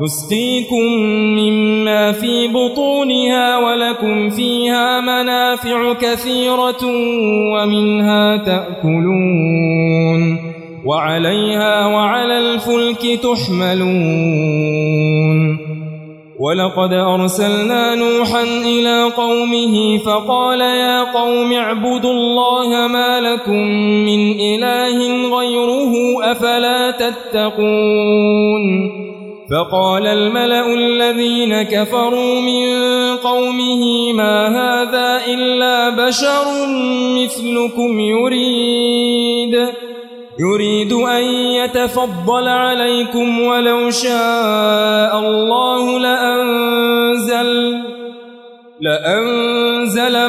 نسقيكم مما في بطونها ولكم فيها منافع كثيرة ومنها تأكلون وعليها وعلى الفلك تحملون ولقد أرسلنا نوحا إلى قومه فقال يا قوم اعبدوا الله ما لكم من إله غيره أفلا تتقون فقال الملأ الذين كفروا من قومه ما هذا إلا بشر مثلكم يريد. يريد أن يتفضل عليكم ولو شاء الله لأنزل لأنزل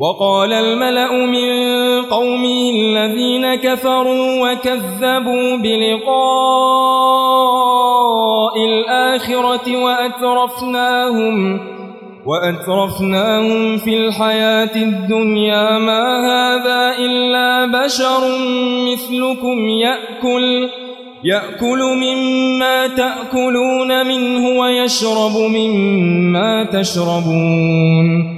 وقال الملأ من قومه الذين كفروا وكذبوا بلقاء الآخرة وأترفناهم وأترفناهم في الحياة الدنيا ما هذا إلا بشر مثلكم يأكل يأكل مما تأكلون منه ويشرب مما تشربون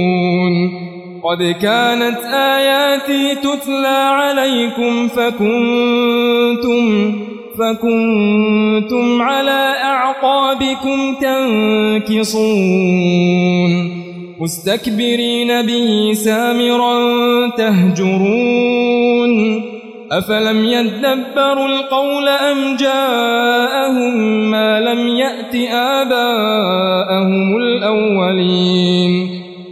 قد كانت آياتي تتلى عليكم فكنتم فكنتم على أعقابكم تنكصون. مستكبرين به سامرا تهجرون. أفلم يدبروا القول أم جاءهم ما لم يأت آباءهم الأولين؟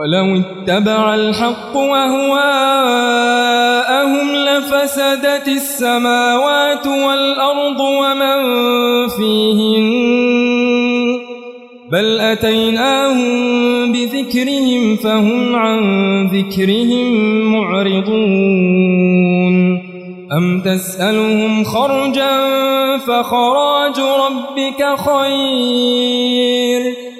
ولو اتبع الحق وهواءهم لفسدت السماوات والأرض ومن فيهن بل أتيناهم بذكرهم فهم عن ذكرهم معرضون أم تسألهم خرجا فخراج ربك خير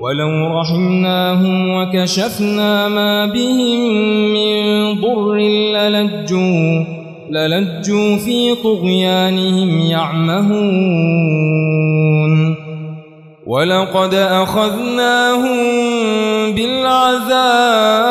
ولو رحمناهم وكشفنا ما بهم من ضر للجوا للجوا في طغيانهم يعمهون ولقد أخذناهم بالعذاب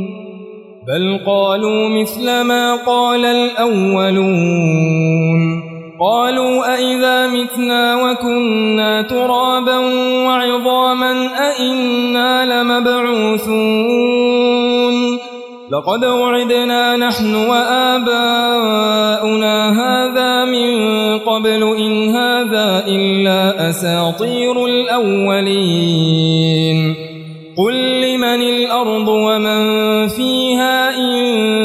بل قالوا مثل ما قال الأولون قالوا أئذا متنا وكنا ترابا وعظاما أئنا لمبعوثون لقد وعدنا نحن وآباؤنا هذا من قبل إن هذا إلا أساطير الأولين قل لمن الأرض ومن فيها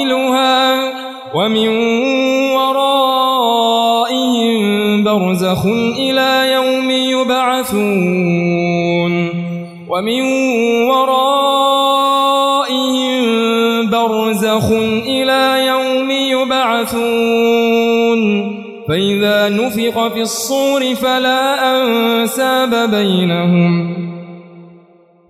قائلها ومن ورائهم برزخ إلى يوم يبعثون ومن ورائهم برزخ إلى يوم يبعثون فإذا نفخ في الصور فلا أنساب بينهم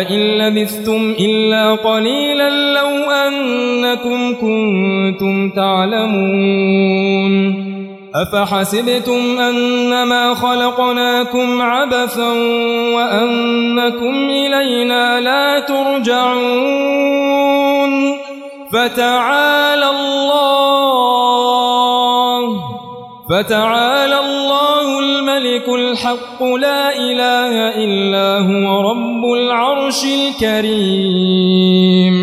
إن لبثتم إلا قليلا لو أنكم كنتم تعلمون. أفحسبتم أنما خلقناكم عبثا وأنكم إلينا لا ترجعون. فتعالى الله فتعالى الله الملك الحق لا إله إلا هو رب العرش الكريم.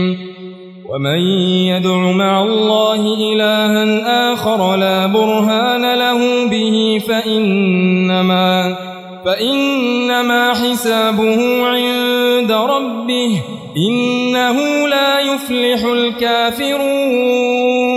ومن يدع مع الله إلها آخر لا برهان له به فإنما فإنما حسابه عند ربه إنه لا يفلح الكافرون.